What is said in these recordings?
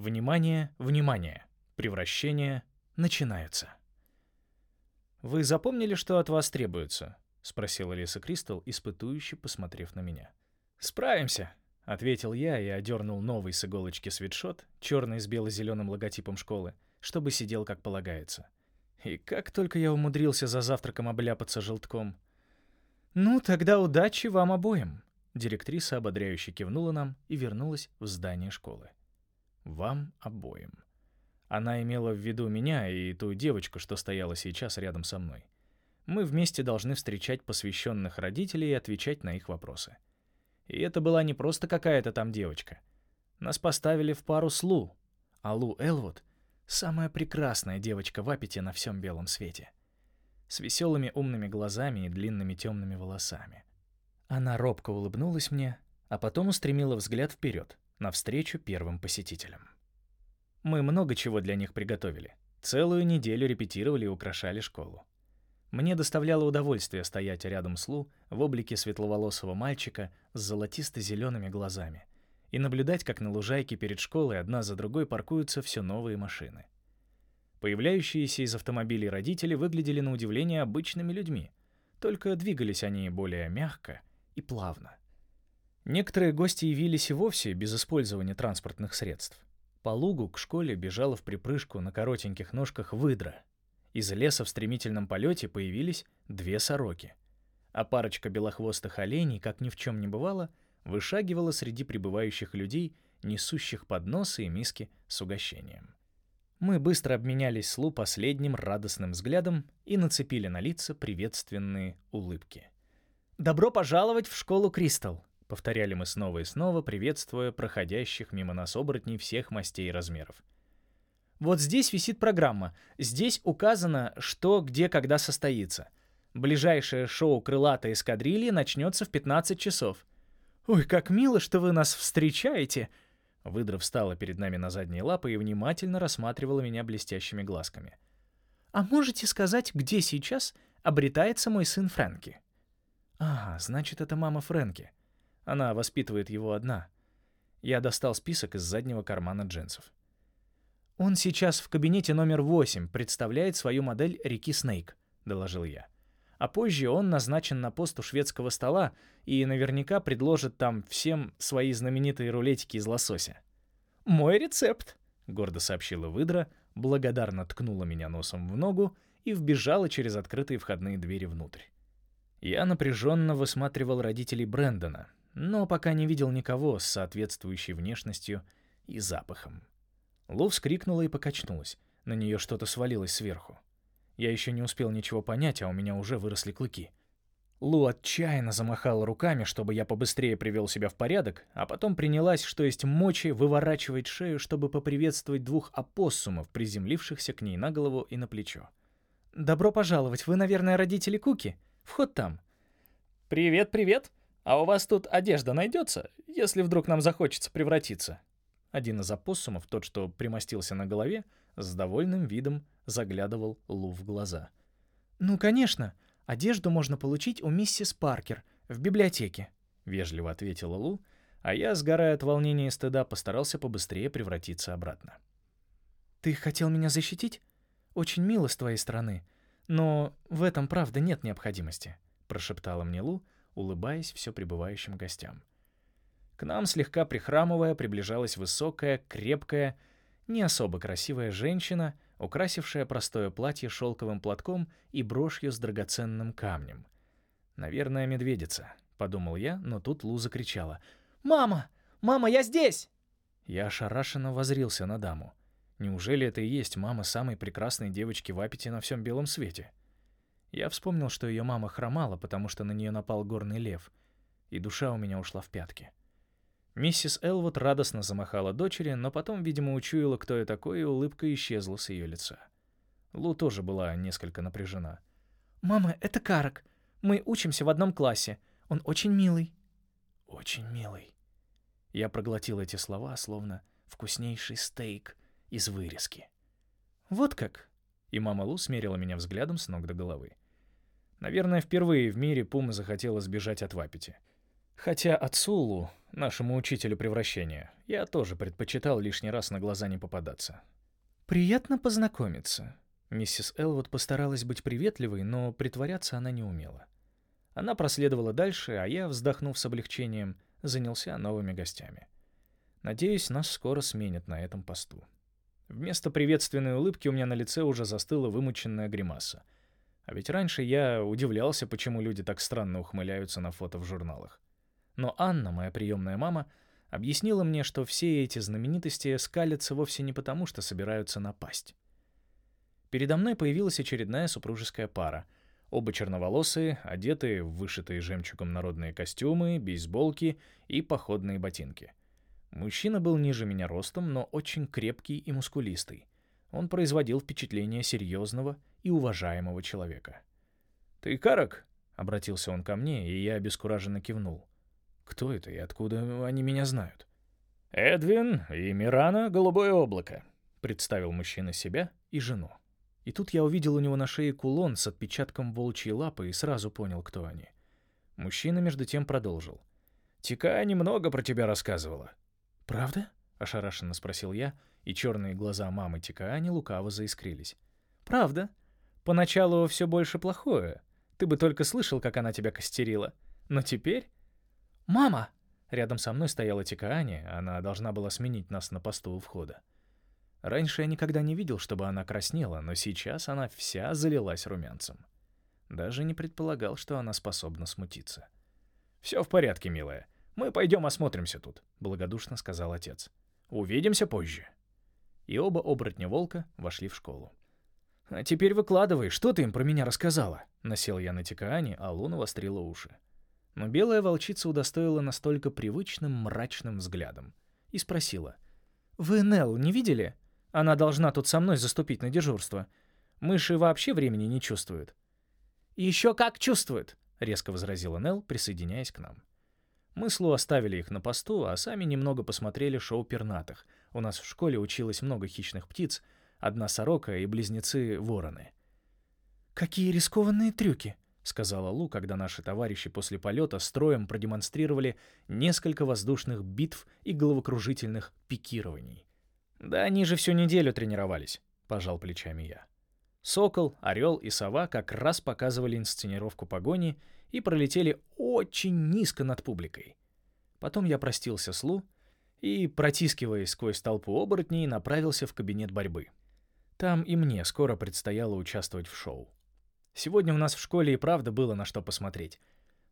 Внимание, внимание. Превращение начинается. «Вы запомнили, что от вас требуется?» — спросила Лиса Кристал, испытующе посмотрев на меня. «Справимся», — ответил я и одернул новый с иголочки свитшот, черный с бело-зеленым логотипом школы, чтобы сидел как полагается. И как только я умудрился за завтраком обляпаться желтком. «Ну, тогда удачи вам обоим», — директриса ободряюще кивнула нам и вернулась в здание школы. «Вам обоим». Она имела в виду меня и ту девочку, что стояла сейчас рядом со мной. Мы вместе должны встречать посвященных родителей и отвечать на их вопросы. И это была не просто какая-то там девочка. Нас поставили в пару с Лу, а Лу Элвуд — самая прекрасная девочка в аппете на всем белом свете. С веселыми умными глазами и длинными темными волосами. Она робко улыбнулась мне, а потом устремила взгляд вперед, навстречу первым посетителям. Мы много чего для них приготовили. Целую неделю репетировали и украшали школу. Мне доставляло удовольствие стоять рядом с Лу в облике светловолосого мальчика с золотисто-зелеными глазами и наблюдать, как на лужайке перед школой одна за другой паркуются все новые машины. Появляющиеся из автомобилей родители выглядели на удивление обычными людьми, только двигались они более мягко и плавно. Некоторые гости явились и вовсе без использования транспортных средств. По лугу к школе бежала в припрыжку на коротеньких ножках выдра. Из леса в стремительном полете появились две сороки. А парочка белохвостых оленей, как ни в чем не бывало, вышагивала среди прибывающих людей, несущих подносы и миски с угощением. Мы быстро обменялись с Лу последним радостным взглядом и нацепили на лица приветственные улыбки. «Добро пожаловать в школу Кристал!» Повторяли мы снова и снова, приветствуя проходящих мимо нас оборотней всех мастей и размеров. Вот здесь висит программа. Здесь указано, что, где, когда состоится. Ближайшее шоу «Крылатая эскадрилья» начнется в 15 часов. «Ой, как мило, что вы нас встречаете!» Выдра встала перед нами на задние лапы и внимательно рассматривала меня блестящими глазками. «А можете сказать, где сейчас обретается мой сын Фрэнки?» «А, значит, это мама Фрэнки. Она воспитывает его одна. Я достал список из заднего кармана джинсов. «Он сейчас в кабинете номер 8 представляет свою модель реки Снейк», — доложил я. «А позже он назначен на пост у шведского стола и наверняка предложит там всем свои знаменитые рулетики из лосося». «Мой рецепт», — гордо сообщила выдра, благодарно ткнула меня носом в ногу и вбежала через открытые входные двери внутрь. Я напряженно высматривал родителей Брэндона, но пока не видел никого с соответствующей внешностью и запахом. Лу вскрикнула и покачнулась. На нее что-то свалилось сверху. Я еще не успел ничего понять, а у меня уже выросли клыки. Лу отчаянно замахала руками, чтобы я побыстрее привел себя в порядок, а потом принялась, что есть мочи, выворачивать шею, чтобы поприветствовать двух опоссумов, приземлившихся к ней на голову и на плечо. «Добро пожаловать, вы, наверное, родители Куки? Вход там». «Привет, привет!» А у вас тут одежда найдется, если вдруг нам захочется превратиться?» Один из опоссумов, тот, что примостился на голове, с довольным видом заглядывал Лу в глаза. «Ну, конечно. Одежду можно получить у миссис Паркер в библиотеке», — вежливо ответила Лу, а я, сгорая от волнения и стыда, постарался побыстрее превратиться обратно. «Ты хотел меня защитить? Очень мило с твоей стороны, но в этом, правда, нет необходимости», — прошептала мне Лу, — улыбаясь все прибывающим гостям. К нам, слегка прихрамывая, приближалась высокая, крепкая, не особо красивая женщина, украсившая простое платье шелковым платком и брошью с драгоценным камнем. «Наверное, медведица», — подумал я, но тут Лу закричала. «Мама! Мама, я здесь!» Я ошарашенно возрился на даму. Неужели это и есть мама самой прекрасной девочки в Аппете на всем белом свете? Я вспомнил, что ее мама хромала, потому что на нее напал горный лев, и душа у меня ушла в пятки. Миссис Элвуд радостно замахала дочери, но потом, видимо, учуяла, кто я такой, и улыбка исчезла с ее лица. Лу тоже была несколько напряжена. «Мама, это Карак. Мы учимся в одном классе. Он очень милый». «Очень милый». Я проглотил эти слова, словно вкуснейший стейк из вырезки. «Вот как?» И мама Лу смерила меня взглядом с ног до головы. Наверное, впервые в мире Пума захотела сбежать от Вапити. Хотя отцу Лу нашему учителю превращения. Я тоже предпочитал лишний раз на глаза не попадаться. «Приятно познакомиться». Миссис Элвуд постаралась быть приветливой, но притворяться она не умела. Она проследовала дальше, а я, вздохнув с облегчением, занялся новыми гостями. Надеюсь, нас скоро сменят на этом посту. Вместо приветственной улыбки у меня на лице уже застыла вымученная гримаса. А ведь раньше я удивлялся, почему люди так странно ухмыляются на фото в журналах. Но Анна, моя приемная мама, объяснила мне, что все эти знаменитости скалятся вовсе не потому, что собираются напасть. Передо мной появилась очередная супружеская пара. Оба черноволосые, одетые в вышитые жемчугом народные костюмы, бейсболки и походные ботинки. Мужчина был ниже меня ростом, но очень крепкий и мускулистый. Он производил впечатление серьезного и уважаемого человека. «Ты Карак?» — обратился он ко мне, и я обескураженно кивнул. «Кто это и откуда они меня знают?» «Эдвин и Мирана — голубое облако», — представил мужчина себя и жену. И тут я увидел у него на шее кулон с отпечатком волчьей лапы и сразу понял, кто они. Мужчина между тем продолжил. «Тика немного про тебя рассказывала. «Правда?» — ошарашенно спросил я, и черные глаза мамы Тикаани лукаво заискрились. «Правда. Поначалу все больше плохое. Ты бы только слышал, как она тебя костерила. Но теперь...» «Мама!» Рядом со мной стояла Тикаани, она должна была сменить нас на посту у входа. Раньше я никогда не видел, чтобы она краснела, но сейчас она вся залилась румянцем. Даже не предполагал, что она способна смутиться. «Все в порядке, милая. «Мы пойдем осмотримся тут», — благодушно сказал отец. «Увидимся позже». И оба оборотня волка вошли в школу. «А теперь выкладывай, что ты им про меня рассказала?» Насел я на Тикаане, а Луна вострила уши. Но белая волчица удостоила настолько привычным мрачным взглядом и спросила. «Вы Нелл не видели? Она должна тут со мной заступить на дежурство. Мыши вообще времени не чувствуют». «Еще как чувствуют!» — резко возразила Нелл, присоединяясь к нам. Мы с Лу оставили их на посту, а сами немного посмотрели шоу пернатых. У нас в школе училось много хищных птиц, одна сорока и близнецы-вороны. «Какие рискованные трюки!» — сказала Лу, когда наши товарищи после полета строем продемонстрировали несколько воздушных битв и головокружительных пикирований. «Да они же всю неделю тренировались», — пожал плечами я. Сокол, орел и сова как раз показывали инсценировку погони и пролетели очень низко над публикой. Потом я простился с Лу и, протискиваясь сквозь толпу оборотней, направился в кабинет борьбы. Там и мне скоро предстояло участвовать в шоу. Сегодня у нас в школе и правда было на что посмотреть.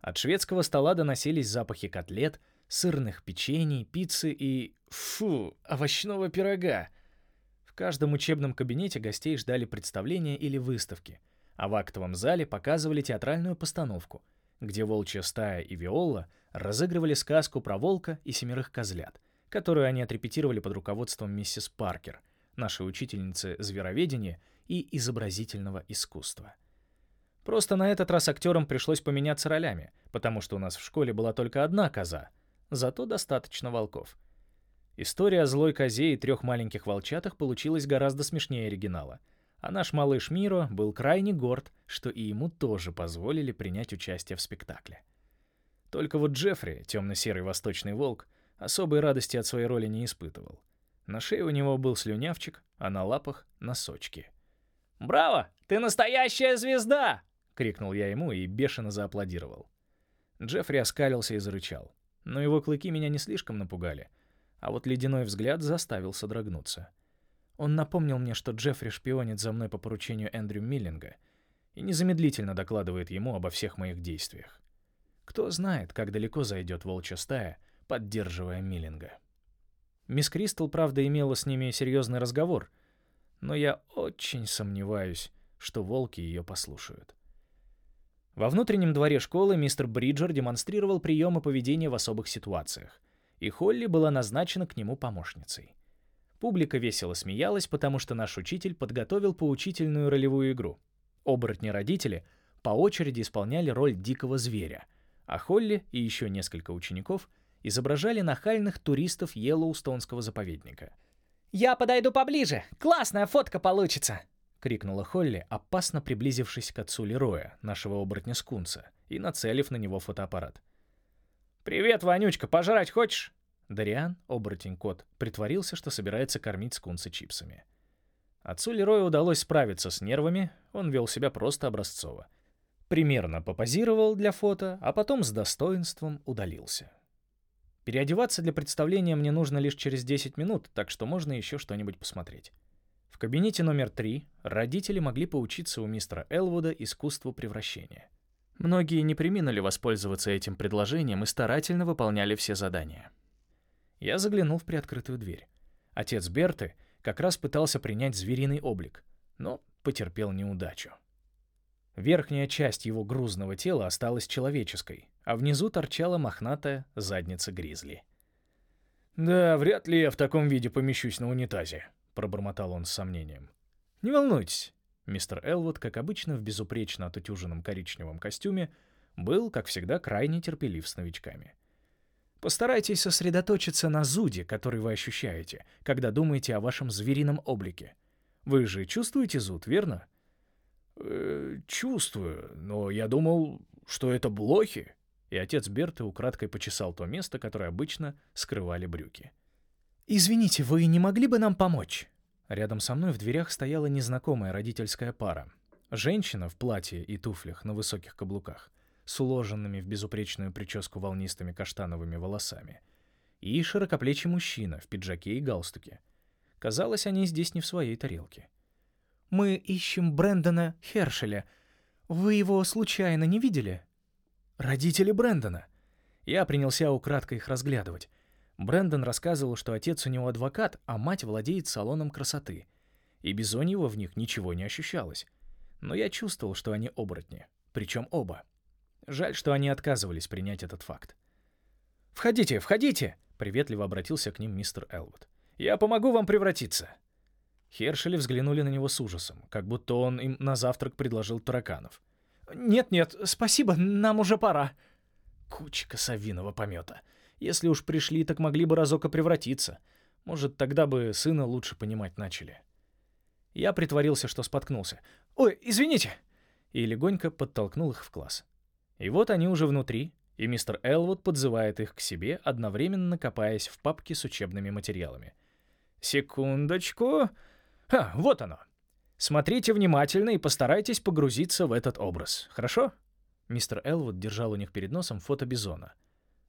От шведского стола доносились запахи котлет, сырных печений, пиццы и... Фу, овощного пирога. В каждом учебном кабинете гостей ждали представления или выставки — а в актовом зале показывали театральную постановку, где волчья стая и Виола разыгрывали сказку про волка и семерых козлят, которую они отрепетировали под руководством миссис Паркер, нашей учительницы звероведения и изобразительного искусства. Просто на этот раз актерам пришлось поменяться ролями, потому что у нас в школе была только одна коза, зато достаточно волков. История о злой козе и трех маленьких волчатах получилась гораздо смешнее оригинала — а наш малыш Миро был крайне горд, что и ему тоже позволили принять участие в спектакле. Только вот Джеффри, темно-серый восточный волк, особой радости от своей роли не испытывал. На шее у него был слюнявчик, а на лапах — носочки. «Браво! Ты настоящая звезда!» — крикнул я ему и бешено зааплодировал. Джеффри оскалился и зарычал. Но его клыки меня не слишком напугали, а вот ледяной взгляд заставил содрогнуться. Он напомнил мне, что Джеффри шпионит за мной по поручению Эндрю Миллинга и незамедлительно докладывает ему обо всех моих действиях. Кто знает, как далеко зайдет волчья стая, поддерживая Миллинга. Мисс Кристал, правда, имела с ними серьезный разговор, но я очень сомневаюсь, что волки ее послушают. Во внутреннем дворе школы мистер Бриджер демонстрировал приемы поведения в особых ситуациях, и Холли была назначена к нему помощницей. Публика весело смеялась, потому что наш учитель подготовил поучительную ролевую игру. Оборотни-родители по очереди исполняли роль дикого зверя, а Холли и еще несколько учеников изображали нахальных туристов Йеллоустонского заповедника. «Я подойду поближе! Классная фотка получится!» — крикнула Холли, опасно приблизившись к отцу Лероя, нашего оборотня-скунса, и нацелив на него фотоаппарат. «Привет, Вонючка, пожрать хочешь?» Дариан, оборотень-кот, притворился, что собирается кормить скунса чипсами. Отцу Лероя удалось справиться с нервами, он вел себя просто образцово. Примерно попозировал для фото, а потом с достоинством удалился. Переодеваться для представления мне нужно лишь через 10 минут, так что можно еще что-нибудь посмотреть. В кабинете номер 3 родители могли поучиться у мистера Элвуда искусству превращения. Многие не приминули воспользоваться этим предложением и старательно выполняли все задания. Я заглянул в приоткрытую дверь. Отец Берты как раз пытался принять звериный облик, но потерпел неудачу. Верхняя часть его грузного тела осталась человеческой, а внизу торчала мохнатая задница гризли. «Да, вряд ли я в таком виде помещусь на унитазе», — пробормотал он с сомнением. «Не волнуйтесь». Мистер Элвуд, как обычно в безупречно отутюженном коричневом костюме, был, как всегда, крайне терпелив с новичками. Постарайтесь сосредоточиться на зуде, который вы ощущаете, когда думаете о вашем зверином облике. Вы же чувствуете зуд, верно? Э, чувствую, но я думал, что это блохи. И отец Берты украдкой почесал то место, которое обычно скрывали брюки. «Извините, вы не могли бы нам помочь?» Рядом со мной в дверях стояла незнакомая родительская пара. Женщина в платье и туфлях на высоких каблуках с уложенными в безупречную прическу волнистыми каштановыми волосами, и широкоплечий мужчина в пиджаке и галстуке. Казалось, они здесь не в своей тарелке. «Мы ищем Брэндона Хершеля. Вы его случайно не видели?» «Родители Брэндона». Я принялся украдкой их разглядывать. Брэндон рассказывал, что отец у него адвокат, а мать владеет салоном красоты. И бизоньего в них ничего не ощущалось. Но я чувствовал, что они оборотни. Причем оба. Жаль, что они отказывались принять этот факт. «Входите, входите!» — приветливо обратился к ним мистер Элвуд. «Я помогу вам превратиться!» Хершели взглянули на него с ужасом, как будто он им на завтрак предложил тараканов. «Нет-нет, спасибо, нам уже пора». Кучка совиного помета. Если уж пришли, так могли бы разок превратиться. Может, тогда бы сына лучше понимать начали. Я притворился, что споткнулся. «Ой, извините!» И легонько подтолкнул их в класс. И вот они уже внутри, и мистер Элвуд подзывает их к себе, одновременно копаясь в папке с учебными материалами. «Секундочку. А, вот оно. Смотрите внимательно и постарайтесь погрузиться в этот образ, хорошо?» Мистер Элвуд держал у них перед носом фото бизона.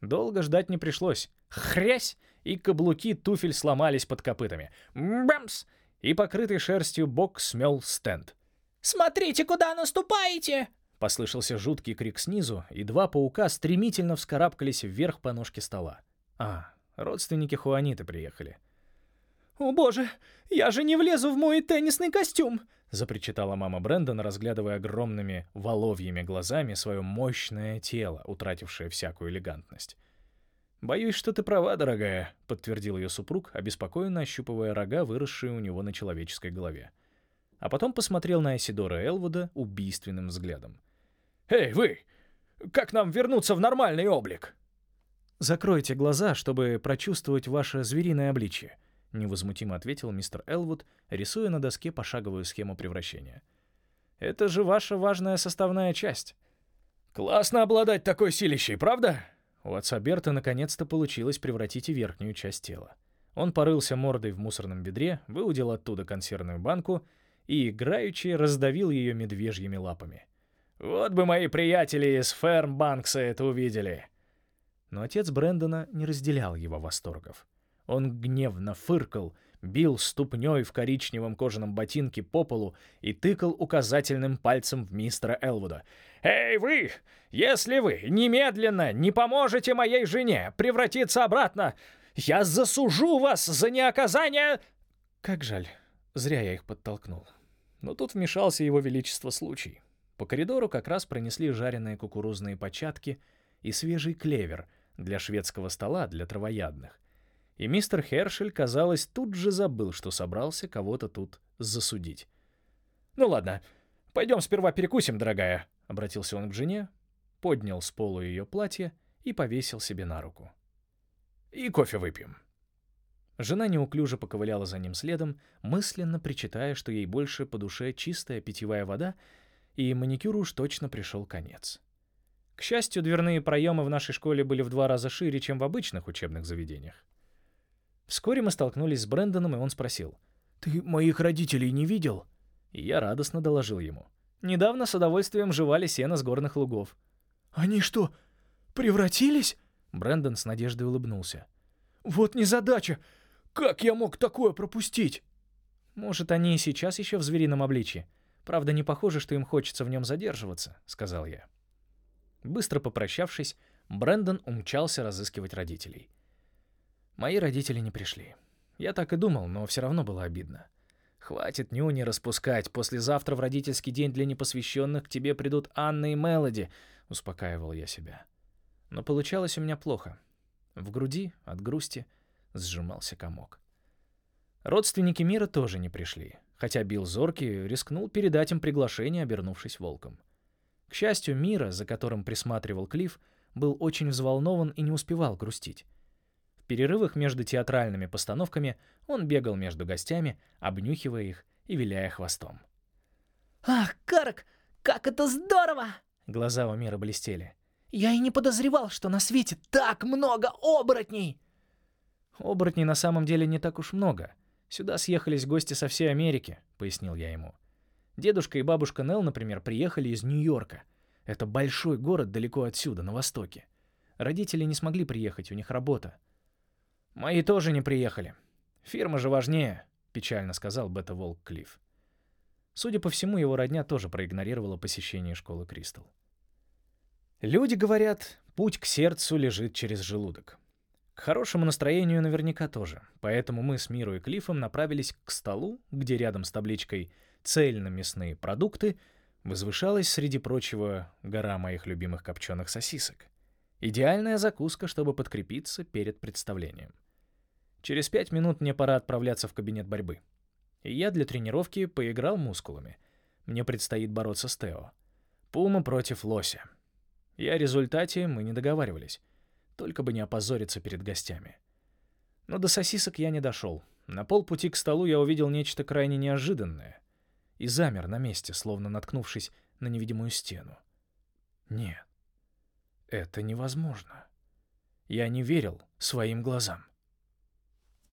Долго ждать не пришлось. Хрясь! И каблуки туфель сломались под копытами. Бамс! И покрытый шерстью бок смел стенд. «Смотрите, куда наступаете!» Послышался жуткий крик снизу, и два паука стремительно вскарабкались вверх по ножке стола. А, родственники Хуаниты приехали. «О боже, я же не влезу в мой теннисный костюм!» — запричитала мама Брэндон, разглядывая огромными воловьими глазами свое мощное тело, утратившее всякую элегантность. «Боюсь, что ты права, дорогая», — подтвердил ее супруг, обеспокоенно ощупывая рога, выросшие у него на человеческой голове. А потом посмотрел на Эсидора Элвуда убийственным взглядом. «Эй, вы! Как нам вернуться в нормальный облик?» «Закройте глаза, чтобы прочувствовать ваше звериное обличье», — невозмутимо ответил мистер Элвуд, рисуя на доске пошаговую схему превращения. «Это же ваша важная составная часть». «Классно обладать такой силищей, правда?» У отца Берта наконец-то получилось превратить и верхнюю часть тела. Он порылся мордой в мусорном ведре, выудил оттуда консервную банку и играючи раздавил ее медвежьими лапами. Вот бы мои приятели из Фермбанкса это увидели. Но отец Брэндона не разделял его восторгов. Он гневно фыркал, бил ступней в коричневом кожаном ботинке по полу и тыкал указательным пальцем в мистера Элвуда. «Эй, вы! Если вы немедленно не поможете моей жене превратиться обратно, я засужу вас за неоказание...» Как жаль, зря я их подтолкнул. Но тут вмешался его величество случай. По коридору как раз пронесли жареные кукурузные початки и свежий клевер для шведского стола для травоядных. И мистер Хершель, казалось, тут же забыл, что собрался кого-то тут засудить. «Ну ладно, пойдем сперва перекусим, дорогая», — обратился он к жене, поднял с полу ее платье и повесил себе на руку. «И кофе выпьем». Жена неуклюже поковыляла за ним следом, мысленно причитая, что ей больше по душе чистая питьевая вода и маникюру уж точно пришел конец. К счастью, дверные проемы в нашей школе были в два раза шире, чем в обычных учебных заведениях. Вскоре мы столкнулись с Брэндоном, и он спросил. «Ты моих родителей не видел?» И я радостно доложил ему. Недавно с удовольствием жевали сено с горных лугов. «Они что, превратились?» Брэндон с надеждой улыбнулся. «Вот незадача! Как я мог такое пропустить?» «Может, они и сейчас еще в зверином обличье. Правда, не похоже, что им хочется в нем задерживаться», — сказал я. Быстро попрощавшись, Брэндон умчался разыскивать родителей. Мои родители не пришли. Я так и думал, но все равно было обидно. Хватит нюни распускать. Послезавтра в родительский день для непосвященных к тебе придут Анна и Мелоди, успокаивал я себя. Но получалось у меня плохо. В груди от грусти сжимался комок. Родственники Мира тоже не пришли, хотя Билл Зорки рискнул передать им приглашение, обернувшись волком. К счастью, Мира, за которым присматривал Клифф, был очень взволнован и не успевал грустить. В перерывах между театральными постановками он бегал между гостями, обнюхивая их и виляя хвостом. «Ах, Карк, как это здорово!» Глаза у Мира блестели. «Я и не подозревал, что на свете так много оборотней!» «Оборотней на самом деле не так уж много. Сюда съехались гости со всей Америки», — пояснил я ему. Дедушка и бабушка Нелл, например, приехали из Нью-Йорка. Это большой город далеко отсюда, на востоке. Родители не смогли приехать, у них работа. Мои тоже не приехали. Фирма же важнее, печально сказал Бета-Волк Клифф. Судя по всему, его родня тоже проигнорировала посещение школы Кристал. Люди говорят, путь к сердцу лежит через желудок. К хорошему настроению наверняка тоже. Поэтому мы с Миру и Клиффом направились к столу, где рядом с табличкой цельномясные продукты, возвышалась среди прочего гора моих любимых копченых сосисок. Идеальная закуска, чтобы подкрепиться перед представлением. Через пять минут мне пора отправляться в кабинет борьбы. Я для тренировки поиграл мускулами. Мне предстоит бороться с Тео. Пума против лося. И о результате мы не договаривались. Только бы не опозориться перед гостями. Но до сосисок я не дошел. На полпути к столу я увидел нечто крайне неожиданное и замер на месте, словно наткнувшись на невидимую стену. Нет, это невозможно. Я не верил своим глазам.